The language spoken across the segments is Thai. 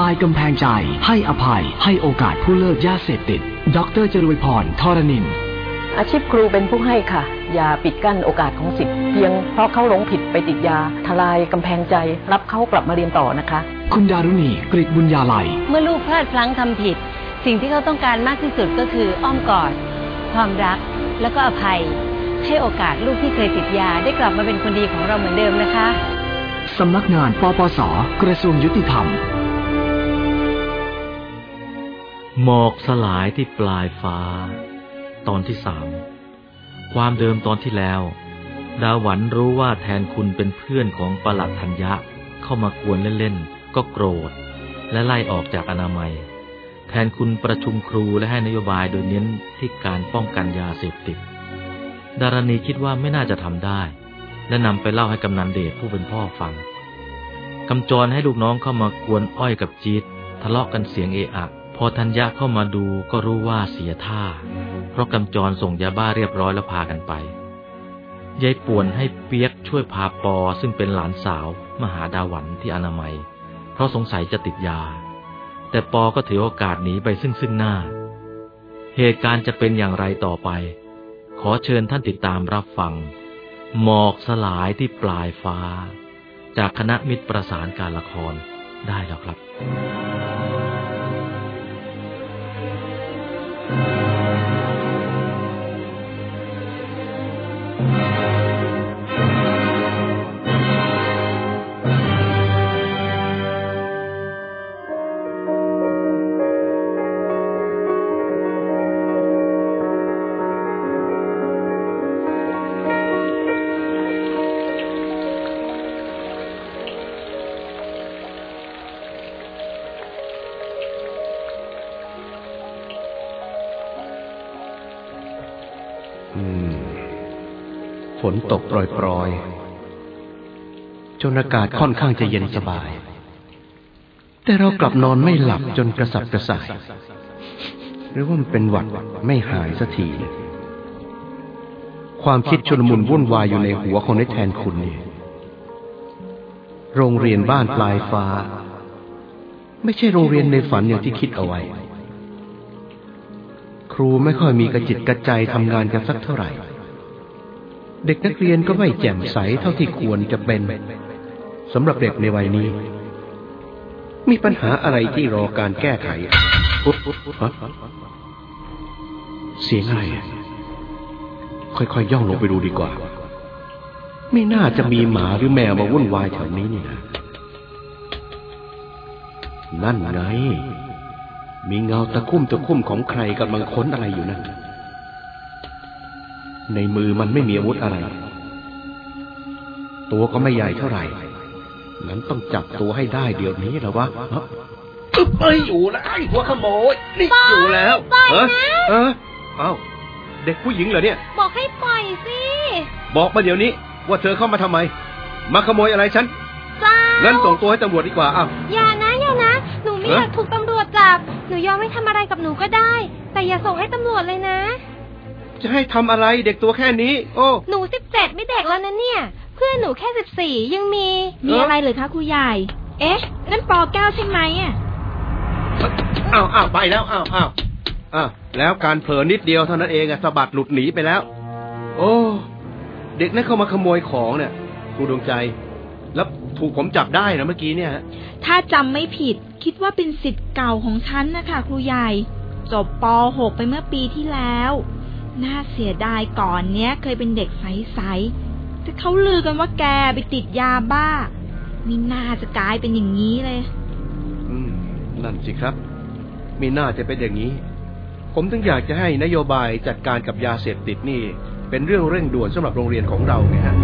ลายกำแพงใจ ให้อภัย ให้โอกาสผู้เลิกยาเสพติด ดรจรวยพรทรนิน อาชีพครูเป็นผู้ให้ค่ะ อย่าปิดกั้นโอกาสของสิทธิ์เพียงเพราะเขาหลงผิดไปติดยา ทลายกำแพงใจ รับเขากลับมาเรียนต่อนะคะ คุณดารุณีกริบุญญาลัย เมื่อลูกพลาดพลั้งทำผิด สิ่งที่เขาต้องการมากที่สุดก็คืออ้อมกอด ความรัก แล้วก็อภัย ให้โอกาสลูกที่เคยติดยาได้กลับมาเป็นคนดีของเราเหมือนเดิมนะคะสำนักงานปปส กระทรวงยุติธรรม หมอกสลายที่ปลายฟ้า ตอนที่สามความเดิมตอนที่แล้ว ดาหวันรู้ว่าแทนคุณเป็นเพื่อนของประหลัดธัญญะ เข้ามากวนเล่นๆ ก็โกรธ และไล่ออกจากอนามัย แทนคุณประชุมครูและให้นโยบายโดยเน้นที่การป้องกันยาเสพติด ดารณีคิดว่าไม่น่าจะทำได้ และนำไปเล่าให้กำนันเดชผู้เป็นพ่อฟังกำจรให้ลูกน้องเข้ามากวนอ้อยกับจีดทะเลาะกันเสียงเอะอะ พอธัญญะเข้ามาดูก็รู้ว่าเสียท่า เพราะกำจรส่งยาบ้าเรียบร้อยแล้วพากันไป ยายป่วนให้เปียกช่วยพาปอซึ่งเป็นหลานสาวมาหาดาวันที่อนามัย เพราะสงสัยจะติดยา แต่ปอก็ถือโอกาสหนีไปซึ่งซึ่งหน้า เหตุการณ์จะเป็นอย่างไรต่อไป ขอเชิญท่านติดตามรับฟัง หมอกสลายที่ปลายฟ้า จากคณะมิตรประสานการละครได้แล้วครับ ฝนตกโปรยๆ จนอากาศค่อนข้างจะเย็นสบาย แต่เรากลับนอนไม่หลับจนกระสับกระส่าย หรือว่ามันเป็นหวัดไม่หายสักทีความคิดชุลมุนวุ่นวายอยู่ในหัวของนายแทนคุณนี่โรงเรียนบ้านปลายฟ้า ไม่ใช่โรงเรียนในฝันอย่างที่คิดเอาไว้ ครูไม่ค่อยมีกระจิตกระใจทำงานกันสักเท่าไหร่ เด็กนักเรียนก็ไม่แจ่มใสเท่าที่ควรจะเป็นสำหรับเด็กในวัยนี้ มีปัญหาอะไรที่รอการแก้ไขเสียงอะไรอะค่อยๆย่องลงไปดูดีกว่า ไม่น่าจะมีหมาหรือแมวมาวุ่นวายแถวนี้นี่นะนั่นไง มีเงาตะคุ่มตะคุ่มของใครกำลังค้นอะไรอยู่นั่น ในมือมันไม่มีอาวุธอะไร ตัวก็ไม่ใหญ่เท่าไหร่งั้นต้องจับตัวให้ได้เดี๋ยวนี้แล้ววะฮะอึ๊บเอ้ยอยู่แล้วไอ้หัวขโมยนี่อยู่แล้วเออเออเอ้าเด็กผู้หญิงเหรอเนี่ย บอกให้ปล่อยสิ บอกมาเดี๋ยวนี้ ว่าเธอเข้ามาทำไม มาขโมยอะไรฉันเปล่างั้นส่งตัวให้ตำรวจดีกว่าอ้าวอย่านะอย่านะ หนูไม่เอ๊ะอยากถูกตำรวจจับ หนูยอมให้ทำอะไรกับหนูก็ได้ แต่อย่าส่งให้ตำรวจเลยนะ จะให้ทำอะไรเด็กตัวแค่นี้ โอ้ หนูสิบเจ็ดไม่เด็กแล้วนะเนี่ย เพื่อนหนูแค่สิบสี่ยังมี มีอะไรหรือคะครูใหญ่ เอ๊ะ นั่นปเก้าใช่ไหมอะอ้าวอ้าวไปแล้วอ้าวอ้าวอ้าวแล้วการเผลอนิดเดียวเท่านั้นเองอะสะบัดหลุดหนีไปแล้ว โอ้ เด็กนั่นเข้ามาขโมยของเนี่ยครูดวงใจ แล้วถูกผมจับได้นะเมื่อกี้เนี่ยฮะถ้าจำไม่ผิดคิดว่าเป็นสิทธิ์เก่าของฉันนะคะครูใหญ่ จบป .6 ไปเมื่อปีที่แล้ว น่าเสียดายก่อนเนี้ย เคยเป็นเด็กใสๆแต่เขาลือกันว่าแกไปติดยาบ้ามีน่าจะกลายเป็นอย่างนี้เลย อืม นั่นสิครับมีน่าจะเป็นอย่างนี้ ผมถึงอยากจะให้นโยบายจัดการกับยาเสพติดนี่ เป็นเรื่องเร่งด่วนสำหรับโรงเรียนของเราไงฮะ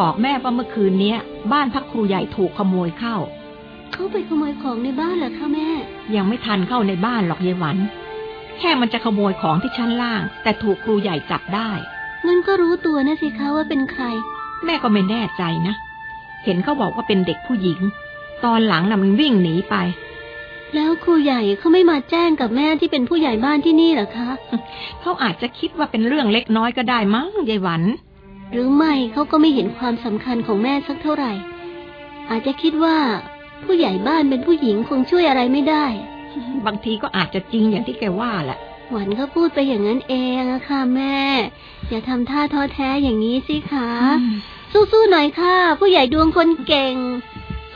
บอกแม่ว่าเมื่อคืนเนี้ย บ้านพักครูใหญ่ถูกขโมยเข้า เขาไปขโมยของในบ้านเหรอคะแม่ ยังไม่ทันเข้าในบ้านหรอกยายหวัน แค่มันจะขโมยของที่ชั้นล่าง แต่ถูกครูใหญ่จับได้งั้นก็รู้ตัวนะสิคะว่าเป็นใคร แม่ก็ไม่แน่ใจนะ เห็นเขาบอกว่าเป็นเด็กผู้หญิง ตอนหลังน่ะมันวิ่งหนีไป แล้วครูใหญ่เขาไม่มาแจ้งกับแม่ที่เป็นผู้ใหญ่บ้านที่นี่เหรอคะ เขาอาจจะคิดว่าเป็นเรื่องเล็กน้อยก็ได้มั้งยายหวัน หรือไม่เขาก็ไม่เห็นความสำคัญของแม่สักเท่าไหร่ อาจจะคิดว่า ผู้ใหญ่บ้านเป็นผู้หญิงคงช่วยอะไรไม่ได้ บางทีก็อาจจะจริงอย่างที่แกว่าแหละหวันเขาพูดไปอย่างนั้นเองอะค่ะแม่ อย่าทำท่าท้อแท้อย่างนี้สิคะสู้ๆหน่อยค่ะ ผู้ใหญ่ดวงคนเก่ง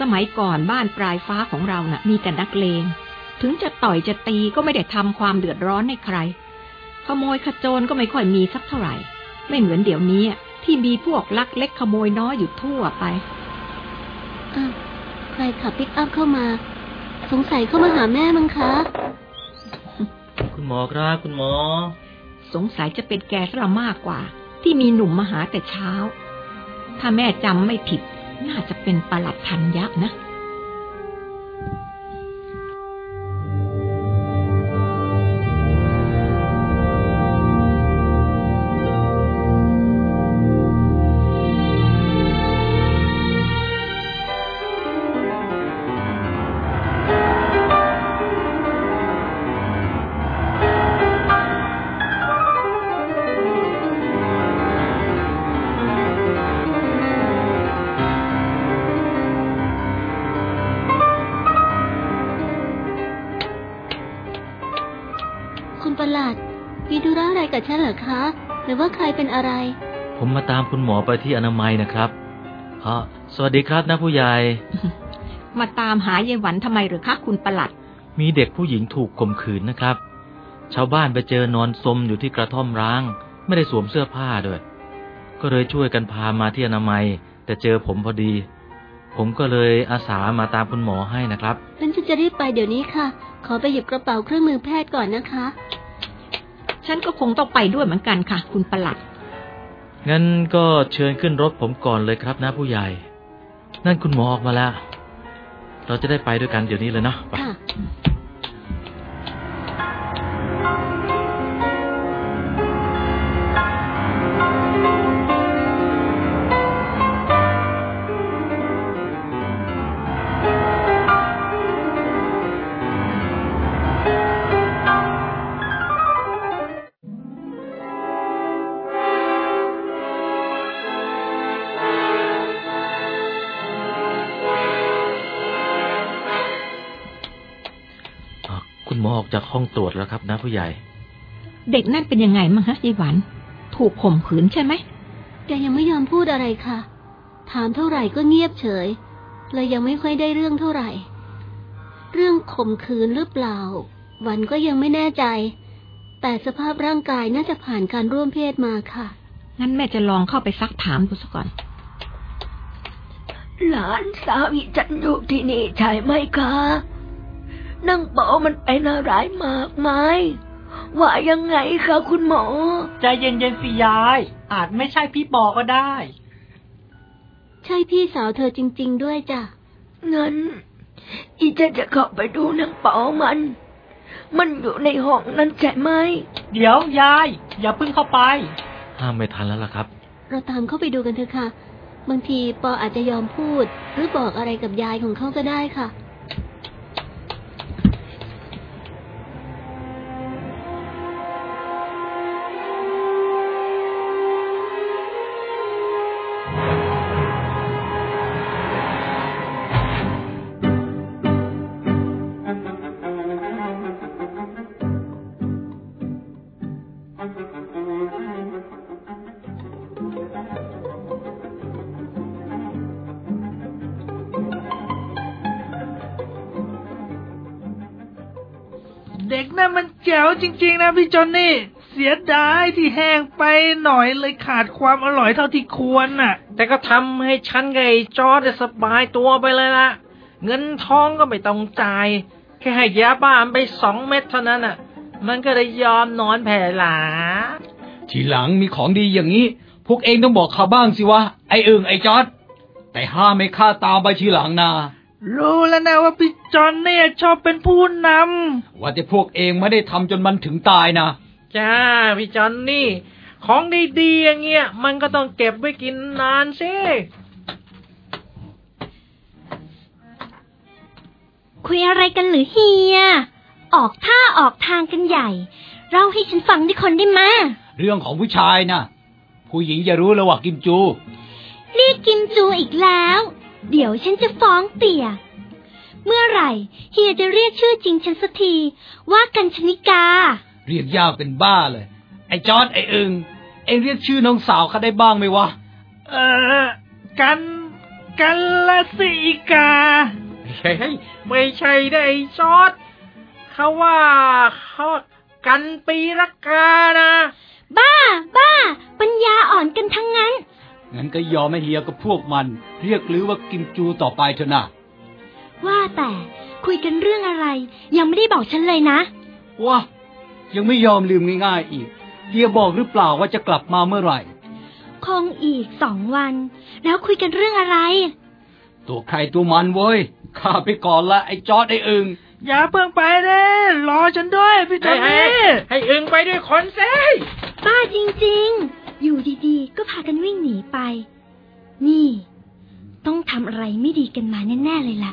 สมัยก่อนบ้านปลายฟ้าของเราน่ะ มีแต่นักเลง ถึงจะต่อยจะตีก็ไม่ได้ทำความเดือดร้อนให้ใคร ขโมยขโจรก็ไม่ค่อยมีสักเท่าไหร่ ไม่เหมือนเดี๋ยวนี้อะ ที่มีพวกลักเล็กขโมยน้อยอยู่ทั่วไปอ้าวใครขับปิกอัพเข้ามา สงสัยเข้ามาหาแม่มั้งคะ คุณหมอครับคุณหมอ สงสัยจะเป็นแกซะละมากกว่า ที่มีหนุ่มมาหาแต่เช้า ถ้าแม่จำไม่ผิด น่าจะเป็นประหลัดธัญญะนะ ธุระอะไรกับฉันเหรอคะ หรือว่าใครเป็นอะไร ผมมาตามคุณหมอไปที่อนามัยนะครับฮะสวัสดีครับนะผู้ใหญ่ มาตามหายายหวันทำไมหรือคะคุณประหลัด มีเด็กผู้หญิงถูกข่มขืนนะครับ ชาวบ้านไปเจอนอนซมอยู่ที่กระท่อมร้าง ไม่ได้สวมเสื้อผ้าด้วย ก็เลยช่วยกันพามาที่อนามัย แต่เจอผมพอดี ผมก็เลยอาสามาตามคุณหมอให้นะครับงั้นฉันจะรีบไปเดี๋ยวนี้ค่ะ ขอไปหยิบกระเป๋าเครื่องมือแพทย์ก่อนนะคะ ฉันก็คงต้องไปด้วยเหมือนกันค่ะ คุณประหลัด งั้นก็เชิญขึ้นรถผมก่อนเลยครับนะผู้ใหญ่ นั่นคุณหมอออกมาแล้ว เราจะได้ไปด้วยกันเดี๋ยวนี้เลยเนาะไป กนั่นเป็นยังไงมั้งฮะยายหวัน ถูกข่มขืนใช่ไหมแกยังไม่ยอมพูดอะไรค่ะ ถามเท่าไหร่ก็เงียบเฉย เลยยังไม่ค่อยได้เรื่องเท่าไหร่ เรื่องข่มขืนหรือเปล่า หวันก็ยังไม่แน่ใจ แต่สภาพร่างกายน่าจะผ่านการร่วมเพศมาค่ะ งั้นแม่จะลองเข้าไปซักถามดูซะก่อน หลานสาวอีจันอยู่ที่นี่ใช่ไหมคะ นั่งเปามันเป็นอะไรมากไหม ว่ายังไงคะคุณหมอ ใจเย็นๆสิยาย อาจไม่ใช่พี่ปอก็ได้ ใช่พี่สาวเธอจริง ๆ ด้วยจ้ะงั้น อีเจนจะเข้าไปดูนางเปามัน มันอยู่ในห้องนั้นใช่ไหม เดี๋ยวยาย อย่าเพิ่งเข้าไป ห้ามไม่ทันแล้วล่ะครับ เราตามเข้าไปดูกันเถอะค่ะ บางทีปออาจจะยอมพูด หรือบอกอะไรกับยายของเขาก็ได้ค่ะ จ๋วจริง ๆ นะพี่จอนนี่ เสียดายที่แห้งไปหน่อยเลยขาดความอร่อยเท่าที่ควรน่ะ แต่ก็ทำให้ฉันกับไอ้จอร์ดสบายตัวไปเลยละเงินทองก็ไม่ต้องจ่าย แค่ให้ยาบ้ามันไปสองเม็ดเท่านั้นน่ะ มันก็ได้ยอมนอนแผ่หลา ทีหลังมีของดีอย่างนี้ พวกเองต้องบอกข้าบ้างสิวะ ไอ้เอิงไอ้จอดแต่ห้ามไม่ข้าตามไปทีหลังนะ รู้แล้วนะว่าพี่จอนเนี่ยชอบเป็นผู้นว่าแต่พวกเองไม่ได้ทำจนมันถึงตายนะจ้าพี่จอนนี่ ของดีๆอย่างเงี้ยมันก็ต้องเก็บไว้กินนานสิคุยอะไรกันหรือเฮีย ออกท่าออกทางกันใหญ่เล่าให้ฉันฟังได้คนได้มาเรื่องของผู้ชายนะผู้หญิงจะรู้แล้วว่ากิมจู เรียกกิมจูอีกแล้ว เดี๋ยวฉันจะฟ้องเตี่ย เมื่อไหร่ เฮียจะเรียกชื่อจริงฉันสักที ว่ากันชนิกา เรียกยากเป็นบ้าเลย ไอ้จอดไอ้เอิงเองเรียกชื่อน้องสาวข้าได้บ้างไหมวะำเออ กันกันละสิกาเฮ้ยไม่ใช่ได้ไอ้จอร์ดเขาว่าเขากันปีละกานะ บ้า บ้า ปัญญาอ่อนกันทั้งนั้น งั้นก็ยอมให้เฮียกับพวกมัน เรียกลือว่ากิมจูต่อไปเถอะนะ ว่าแต่คุยกันเรื่องอะไร ยังไม่ได้บอกฉันเลยนะว้ายังไม่ยอมลืมง่าย ๆ อีกเฮียบอกหรือเปล่าว่าจะกลับมาเมื่อไหร่ คงอีกสองวัน แล้วคุยกันเรื่องอะไร ตัวใครตัวมันเว้ยข้าไปก่อนละไอ้จอดไอ้เอิงอย่าเพิ่งไปเด้รอฉันด้วยพี่จให้อนให้นี่ให้อึงไปด้วยคนเซ่บ้าจริง ๆ อยู่ดีๆ ก็พากันวิ่งหนีไป นี่ ต้องทำอะไรไม่ดีกันมาแน่ ๆ เลยล่ะ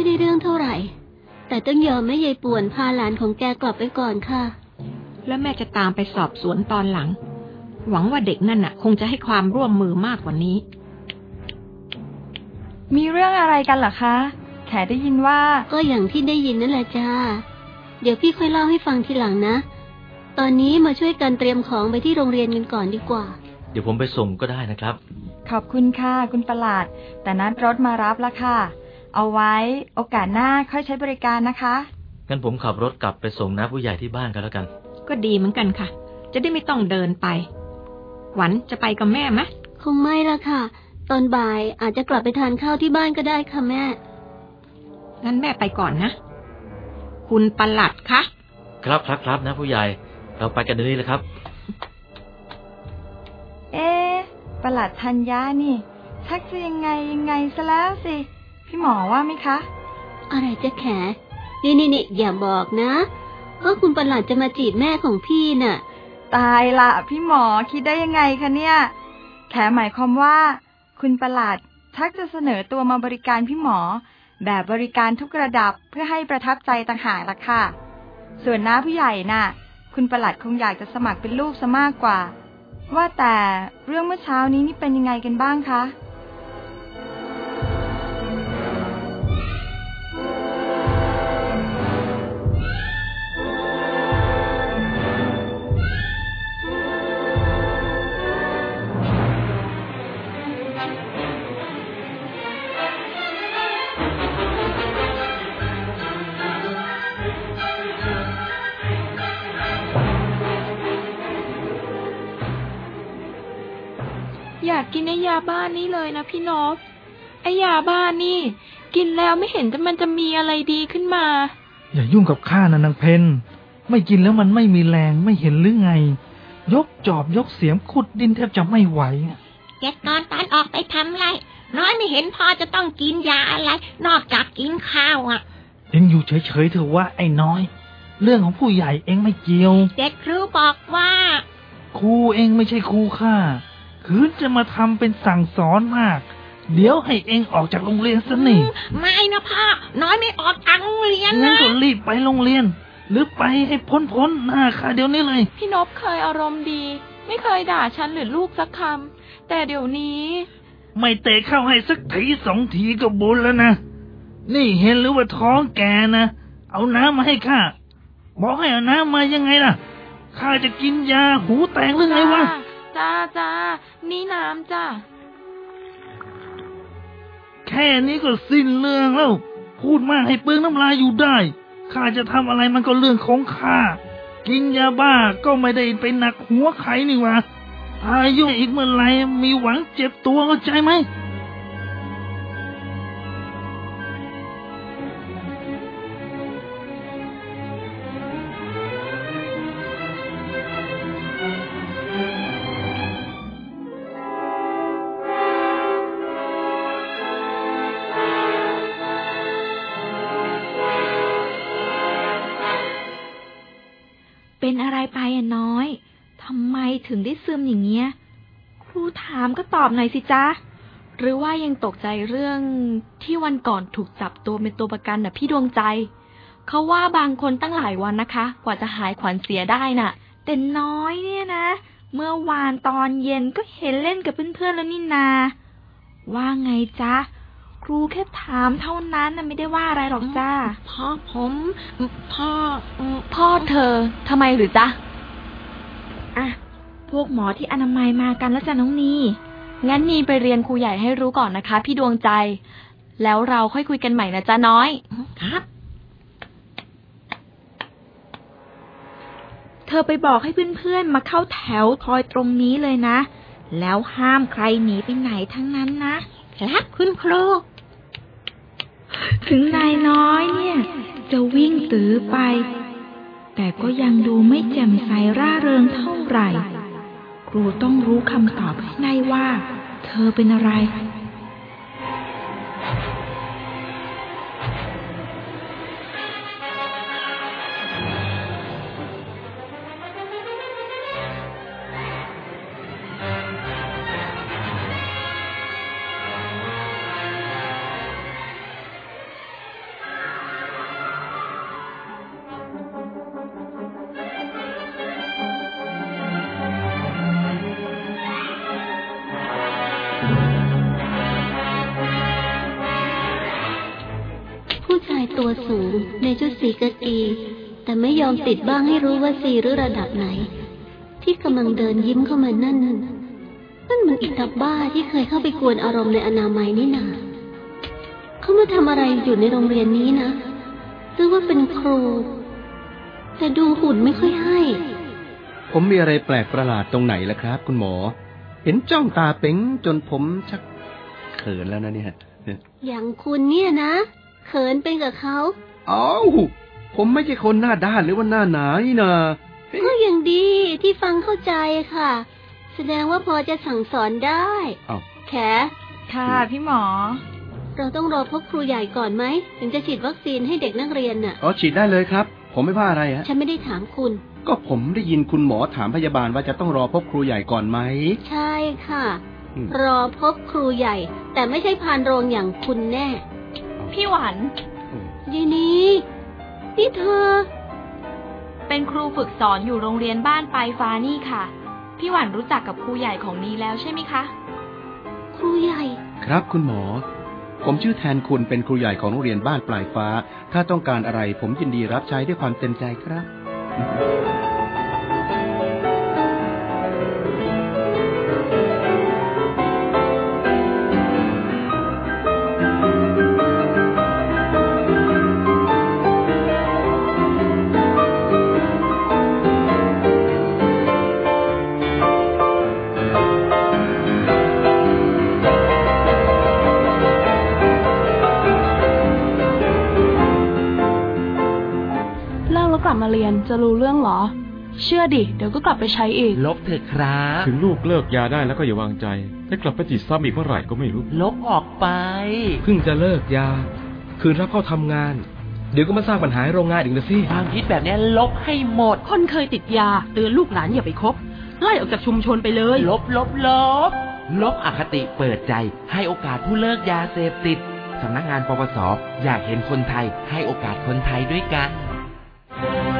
อยได้เรื่องเท่าไหร่ แต่ต้องยอมแม่ยายป่วนพาหลานของแกกลับไปก่อนค่ะ แล้วแม่จะตามไปสอบสวนตอนหลัง หวังว่าเด็กนั่นน่ะ คงจะให้ความร่วมมือมากกว่านี้ มีเรื่องอะไรกันเหรอคะ แขได้ยินว่า ก็อย่างที่ได้ยินนั่นแหละจ้า เดี๋ยวพี่ค่อยเล่าให้ฟังทีหลังนะ ตอนนี้มาช่วยกันเตรียมของไปที่โรงเรียนกันก่อนดีกว่า เดี๋ยวผมไปส่งก็ได้นะครับ ขอบคุณค่ะคุณประหลาด แต่นัดรถมารับแล้วค่ะ เอาไว้โอกาสหน้าค่อยใช้บริการนะคะ งั้นผมขับรถกลับไปส่งน้าผู้ใหญ่ที่บ้านกันแล้วกัน ก็ดีเหมือนกันค่ะ จะได้ไม่ต้องเดินไป หวันจะไปกับแม่ไหมคงไม่ละค่ะ ตอนบ่ายอาจจะกลับไปทานข้าวที่บ้านก็ได้ค่ะแม่ งั้นแม่ไปก่อนนะ คุณประหลัดคะ ครับครับครับนะผู้ใหญ่ เราไปกันเดี๋ยวนี้เลยครับ เอ๊ะประหลัดธัญญานี่ชักจะยังไงยังไงซะแล้วสิ พี่หมอว่าไหมคะ อะไรจะแขนี่นี่นี่อย่าบอกนะ ว่าคุณประหลัดจะมาจีบแม่ของพี่น่ะ ตายละพี่หมอคิดได้ยังไงคะเนี่ย แขหมายความว่า คุณประหลัดชักจะเสนอตัวมาบริการพี่หมอ แบบบริการทุกระดับเพื่อให้ประทับใจต่างหากละค่ะ ส่วนน้าผู้ใหญ่น่ะ คุณประหลัดคงอยากจะสมัครเป็นลูกซะมากกว่า ว่าแต่เรื่องเมื่อเช้านี้นี่เป็นยังไงกันบ้างคะ กกินไอ้ยาบ้านนี่เลยนะพี่นพไอ้ยาบ้านนี่ กินแล้วไม่เห็นจะมันจะมีอะไรดีขึ้นมา อย่ายุ่งกับข้านะนางเพนไม่กินแล้วมันไม่มีแรงไม่เห็นหรือไง ยกจอบยกเสียมขุดดินแทบจะไม่ไหวแกตอนตอนออกไปทำไรน้อยไม่เห็นพอจะต้องกินยาอะไร นอกจากกินข้าวอะเองอยู่เฉยๆเถอะว่าไอ้น้อย เรื่องของผู้ใหญ่เองไม่เกี่ยวเด็กครูบอกว่าครูเองไม่ใช่ครูข้า คืนจะมาทำเป็นสั่งสอนมาก เดี๋ยวให้เองออกจากโรงเรียนซะนี่ไม่นะพ่อ น้อยไม่ออกจากโรงเรียนงั้นนะก็รีบไปโรงเรียน หรือไปให้พ้นพ้นๆหน้าข้าเดี๋ยวนี้เลย พี่นพเคยอารมณ์ดี ไม่เคยด่าฉันหรือลูกสักคำแต่เดี๋ยวนี้ ไม่เตะเข้าให้สักทีสองทีก็บุญแล้วนะนี่เห็นหรือว่าท้องแกนะเอาน้ำมาให้ข้าบอกให้เอาน้ำมายังไงล่ะข้าจะกินยาหูแตกหรือไงวะ จ้าจ้านี่น้ำจ้าแค่นี้ก็สิ้นเรื่องแล้ว พูดมากให้เปลืองน้ำลายอยู่ได้ ข้าจะทำอะไรมันก็เรื่องของข้า กินยาบ้าก็ไม่ได้ไปหนักหัวใครนี่วะอายุอีกเมื่อไหรมีหวังเจ็บตัวเข้าใจไหม ซึมอย่างเงี้ย ครูถามก็ตอบหน่อยสิจ๊ะ หรือว่ายังตกใจเรื่องที่วันก่อนถูกจับตัวเป็นตัวประกันน่ะพี่ดวงใจ เขาว่าบางคนตั้งหลายวันนะคะ กว่าจะหายขวัญเสียได้น่ะ แต่น้อยเนี่ยนะ เมื่อวานตอนเย็นก็เห็นเล่นกับเพื่อนๆแล้วนี่นา ว่าไงจ๊ะครูแค่ถามเท่านั้นนะไม่ได้ว่าอะไรหรอกจ้าพ่อผมพ่อพ่อเธอทำไมหรือจ๊ะอะ พวกหมอที่อนามัยมากันแล้วจ้ะน้องนีงั้นนีไปเรียนครูใหญ่ให้รู้ก่อนนะคะ พี่ดวงใจ แล้วเราค่อยคุยกันใหม่นะจ๊ะน้อย ครับ เธอไปบอกให้เพื่อนๆมาเข้าแถวคอยตรงนี้เลยนะ แล้วห้ามใครหนีไปไหนทั้งนั้นนะครับคุณครูถึงนายน้อยเนี่ย จะวิ่งตื้อไป แต่ก็ยังดูไม่แจ่มใสร่าเริงเท่าไหร่ ครูต้องรู้คำตอบให้ได้ว่า เธอเป็นอะไร แต่ไม่ยอมติดบ้างให้รู้ว่าสีหรือระดับไหน ที่กำลังเดินยิ้มเข้ามานั่นนั่นมันอิตาบ้าที่เคยเข้าไปกวนอารมณ์ในอนามัยนี่นาเขามาทำอะไรอยู่ในโรงเรียนนี้นะหรือว่าเป็นครูแต่ดูหุ่นไม่ค่อยให้ ผมมีอะไรแปลกประหลาดตรงไหนล่ะครับ คุณหมอ เห็นจ้องตาเป๋งจนผมชักเขินแล้วนะเนี่ย อย่างคุณเนี่ยนะ เขินเป็นกับเขาเอ้า ผมไม่ใช่คนหน้าด้านหรือว่าหน้าหนานี่นาก็ยังดีที่ฟังเข้าใจค่ะ แสดงว่าพอจะสั่งสอนได้อ้าวแขค่ะพี่หมอ เราต้องรอพบครูใหญ่ก่อนไหมถึงจะฉีดวัคซีนให้เด็กนักเรียนน่ะอ๋อฉีดได้เลยครับ ผมไม่ว่าอะไรฮะฉันไม่ได้ถามคุณ ก็ผมได้ยินคุณหมอถามพยาบาลว่าจะต้องรอพบครูใหญ่ก่อนไหมใช่ค่ะอืมรอพบครูใหญ่ แต่ไม่ใช่พานโรงอย่างคุณแน่ พี่หวันยีนี้ นี่เธอ เป็นครูฝึกสอนอยู่โรงเรียนบ้านปลายฟ้านี่ค่ะ พี่หวันรู้จักกับครูใหญ่ของนี้แล้วใช่ไหมคะ ครูใหญ่ ครับคุณหมอ ผมชื่อแทนคุณเป็นครูใหญ่ของโรงเรียนบ้านปลายฟ้า ถ้าต้องการอะไรผมยินดีรับใช้ด้วยความเต็มใจครับ ลิกแล้วกลับมาเรียนจะรู้เรื่องเหรอ เชื่อดิ เดี๋ยวก็กลับไปใช้อีก ลบเถอะครับ ถึงลูกเลิกยาได้แล้วก็อย่าวางใจ ถ้ากลับไปติดซ้ำอีกเมื่อไหร่ก็ไม่รู้ ลบออกไป เพิ่งจะเลิกยา คืนรับเข้าทำงาน เดี๋ยวก็มาสร้างปัญหาให้โรงงานอีกนะสิความคิดแบบนี้ลบให้หมด คนเคยติดยาเตือนลูกหลานอย่าไปคบไล่ออกจากชุมชนไปเลย ลบลบลบ ลบอคติเปิดใจ ให้โอกาสผู้เลิกยาเสพติดสำนักงานปปส อยากเห็นคนไทยให้โอกาสคนไทยด้วยกัน ร